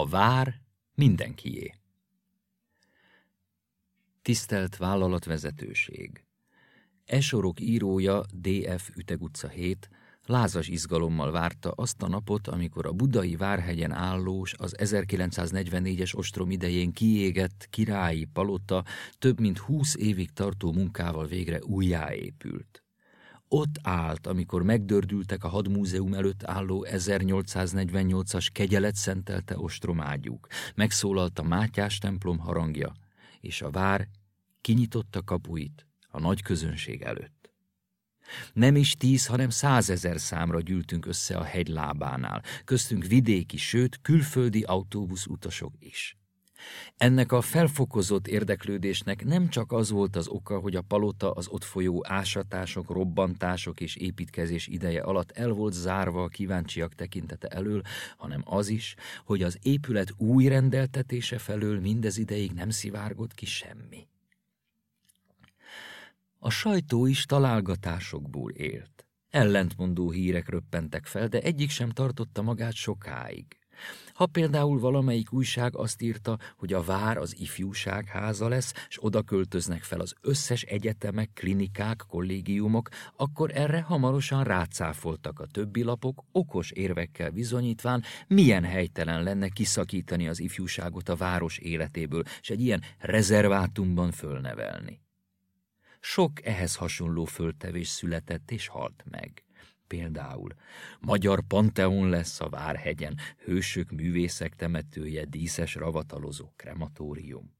A vár mindenkié. Tisztelt vállalatvezetőség! Esorok írója DF Üteg utca 7 lázas izgalommal várta azt a napot, amikor a budai Várhegyen állós, az 1944-es ostrom idején kiégett királyi palota több mint húsz évig tartó munkával végre újjáépült. Ott állt, amikor megdördültek a hadmúzeum előtt álló 1848-as kegyelet szentelte ostromágyúk, megszólalt a Mátyás templom harangja, és a vár kinyitotta kapuit a nagy közönség előtt. Nem is tíz, hanem százezer számra gyűltünk össze a hegy lábánál, köztünk vidéki, sőt külföldi autóbusz utasok is. Ennek a felfokozott érdeklődésnek nem csak az volt az oka, hogy a palota az ott folyó ásatások, robbantások és építkezés ideje alatt el volt zárva a kíváncsiak tekintete elől, hanem az is, hogy az épület új rendeltetése felől mindez ideig nem szivárgott ki semmi. A sajtó is találgatásokból élt. Ellentmondó hírek röppentek fel, de egyik sem tartotta magát sokáig. Ha például valamelyik újság azt írta, hogy a vár az ifjúság háza lesz, és oda költöznek fel az összes egyetemek, klinikák, kollégiumok, akkor erre hamarosan rácáfoltak a többi lapok, okos érvekkel bizonyítván, milyen helytelen lenne kiszakítani az ifjúságot a város életéből, és egy ilyen rezervátumban fölnevelni. Sok ehhez hasonló föltevés született és halt meg. Például Magyar Panteon lesz a Várhegyen, hősök művészek temetője, díszes ravatalozó krematórium.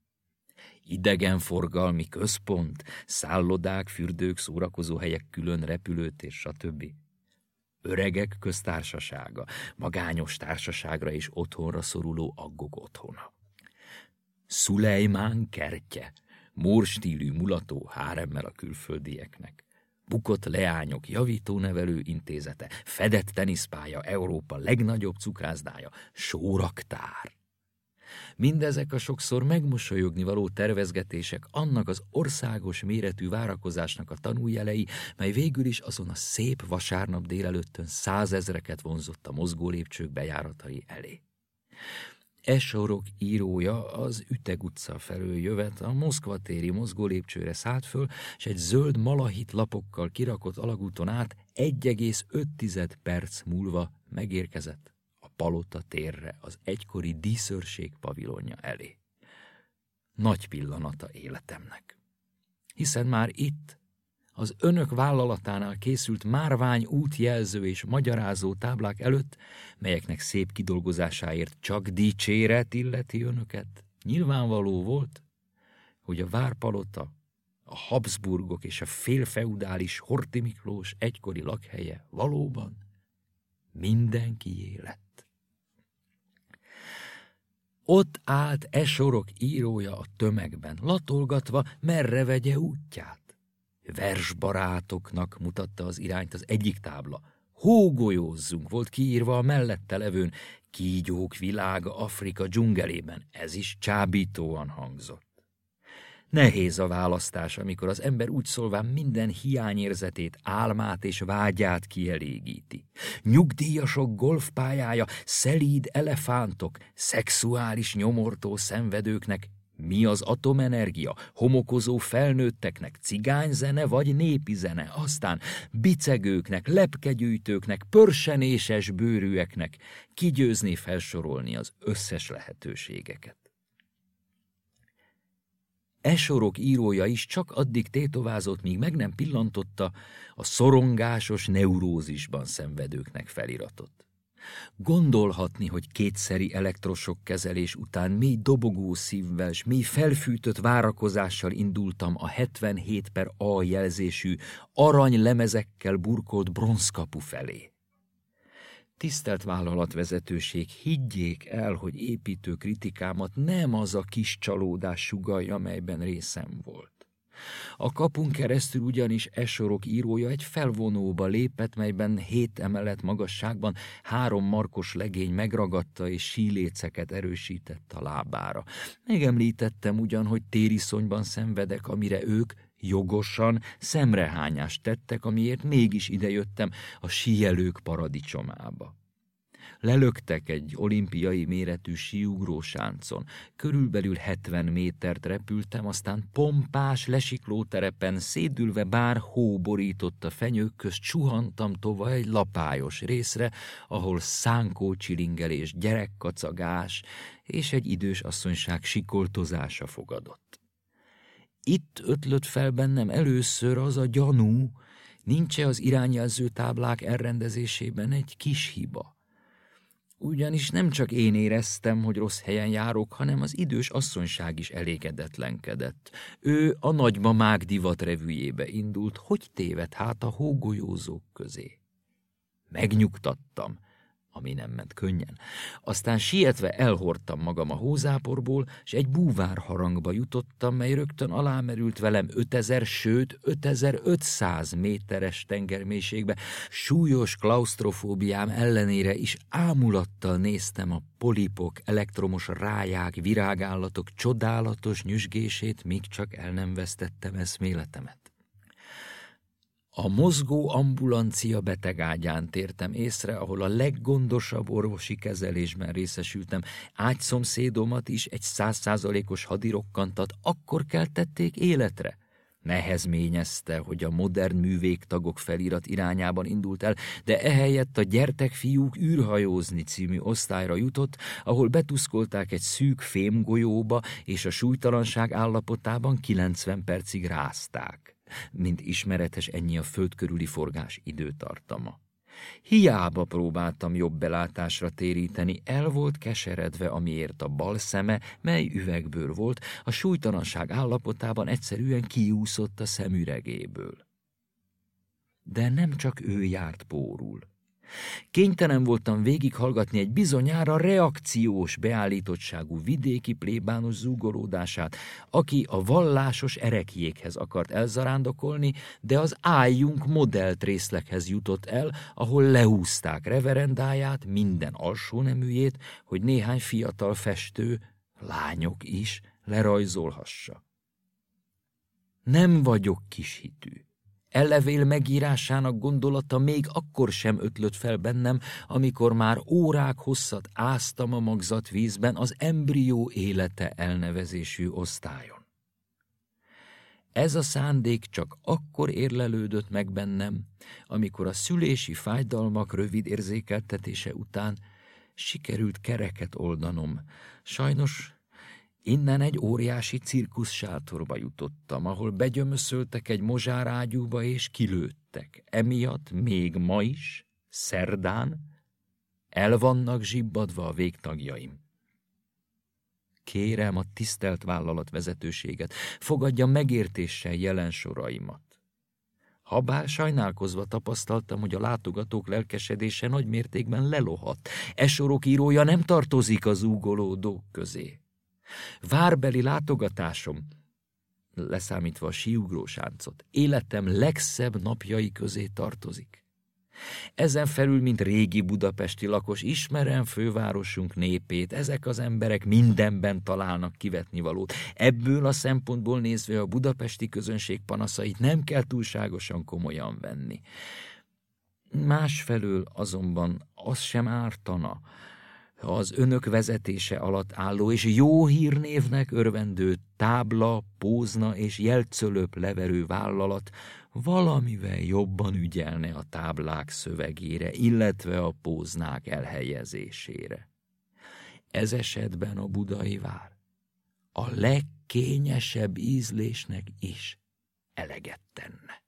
Idegenforgalmi központ, szállodák, fürdők, szórakozóhelyek, külön repülőtér, stb. Öregek köztársasága, magányos társaságra és otthonra szoruló aggok otthona. Szulejmán kertje, mórstílű mulató háremmel a külföldieknek bukott leányok javítónevelő intézete, fedett teniszpálya, Európa legnagyobb cukrászdája, sóraktár. Mindezek a sokszor megmosolyogni való tervezgetések annak az országos méretű várakozásnak a tanújelei, mely végül is azon a szép vasárnap délelőttön százezreket vonzott a mozgólépcsők bejáratai elé. Esorok írója az Üteg utca felől jövet, a Moszkva téri mozgólépcsőre szállt föl, és egy zöld malahit lapokkal kirakott alagúton át 1,5 perc múlva megérkezett a palota térre, az egykori díszőrség pavilonja elé. Nagy pillanata életemnek. Hiszen már itt, az önök vállalatánál készült márvány útjelző és magyarázó táblák előtt, melyeknek szép kidolgozásáért csak dicséret illeti önöket, nyilvánvaló volt, hogy a Várpalota, a Habsburgok és a félfeudális Horti Miklós egykori lakhelye valóban mindenki lett. Ott állt e sorok írója a tömegben, latolgatva, merre vegye útját versbarátoknak mutatta az irányt az egyik tábla. Hógolyózzunk volt kiírva a mellette levőn, kígyók világa Afrika dzsungelében. Ez is csábítóan hangzott. Nehéz a választás, amikor az ember úgy szólván minden hiányérzetét, álmát és vágyát kielégíti. Nyugdíjasok golfpályája, szelíd elefántok, szexuális nyomortó szenvedőknek mi az atomenergia? Homokozó felnőtteknek cigányzene vagy népi zene? Aztán bicegőknek, lepkegyűjtőknek, pörsenéses bőrűeknek kigyőzni felsorolni az összes lehetőségeket. Esorok írója is csak addig tétovázott, míg meg nem pillantotta a szorongásos neurózisban szenvedőknek feliratot. Gondolhatni, hogy kétszeri elektrosok kezelés után mély dobogó szívvel s mély felfűtött várakozással indultam a 77 per A jelzésű arany lemezekkel burkolt bronzkapu felé. Tisztelt vállalatvezetőség, higgyék el, hogy építő kritikámat nem az a kis csalódás sugalja, amelyben részem volt. A kapun keresztül ugyanis esorok írója egy felvonóba lépett, melyben hét emelet magasságban három markos legény megragadta és síléceket erősített a lábára. Megemlítettem ugyan, hogy tériszonyban szenvedek, amire ők jogosan szemrehányást tettek, amiért mégis idejöttem a síelők paradicsomába. Lelöktek egy olimpiai méretű síugró sáncon. Körülbelül 70 métert repültem, aztán pompás lesiklóterepen szédülve bár hó borított fenyők közt csuhantam tovább egy lapályos részre, ahol szánkó csilingelés, gyerekkacagás és egy idős asszonyság sikoltozása fogadott. Itt ötlött fel bennem először az a gyanú, nincs-e az irányjelző táblák elrendezésében egy kis hiba. Ugyanis nem csak én éreztem, hogy rossz helyen járok, hanem az idős asszonyság is elégedetlenkedett. Ő a nagymamák divat revűjébe indult, hogy téved hát a hógolyózók közé. Megnyugtattam ami nem ment könnyen. Aztán sietve elhordtam magam a hózáporból, és egy búvár harangba jutottam, mely rögtön alámerült velem 5000, sőt 5500 méteres tengermélységbe. Súlyos klaustrofóbiám ellenére is ámulattal néztem a polipok, elektromos ráják, virágállatok csodálatos nyüzsgését, míg csak el nem vesztettem eszméletemet. A mozgó ambulancia betegágyán tértem észre, ahol a leggondosabb orvosi kezelésben részesültem. Ágyszomszédomat is egy százszázalékos hadirokkantat akkor keltették életre. Nehezményezte, hogy a modern művégtagok felirat irányában indult el, de ehelyett a Gyertek fiúk űrhajózni című osztályra jutott, ahol betuszkolták egy szűk fémgolyóba, és a súlytalanság állapotában 90 percig rázták mint ismeretes ennyi a föld körüli forgás időtartama. Hiába próbáltam jobb belátásra téríteni, el volt keseredve, amiért a bal szeme, mely üvegből volt, a súlytalanság állapotában egyszerűen kiúszott a szemüregéből. De nem csak ő járt pórul. Kénytelen voltam végighallgatni egy bizonyára reakciós beállítottságú vidéki plébános zúgolódását, aki a vallásos erekjékhez akart elzarándokolni, de az álljunk modellt részleghez jutott el, ahol leúzták reverendáját, minden alsó neműjét, hogy néhány fiatal festő, lányok is, lerajzolhassa. Nem vagyok kishitű. Ellevél megírásának gondolata még akkor sem ötlött fel bennem, amikor már órák hosszat áztam a magzatvízben az embrió élete elnevezésű osztályon. Ez a szándék csak akkor érlelődött meg bennem, amikor a szülési fájdalmak rövid érzékeltetése után sikerült kereket oldanom. Sajnos Innen egy óriási cirkusz sátorba jutottam, ahol begyömöszöltek egy mozsárágyúba és kilőttek. Emiatt még ma is, szerdán, el vannak zsibbadva a végtagjaim. Kérem a tisztelt vállalat vezetőséget, fogadja megértéssel jelen soraimat. Habár sajnálkozva tapasztaltam, hogy a látogatók lelkesedése nagy mértékben lelohadt. E sorok írója nem tartozik az úgolódók közé. Várbeli látogatásom, leszámítva a síugró-sáncot, életem legszebb napjai közé tartozik. Ezen felül, mint régi budapesti lakos, ismerem fővárosunk népét, ezek az emberek mindenben találnak kivetni valót. Ebből a szempontból nézve a budapesti közönség panaszait nem kell túlságosan komolyan venni. Másfelől azonban az sem ártana, az önök vezetése alatt álló és jó hírnévnek örvendő tábla, pózna és jelcölöp leverő vállalat valamivel jobban ügyelne a táblák szövegére, illetve a póznák elhelyezésére. Ez esetben a budai vár a legkényesebb ízlésnek is eleget tenne.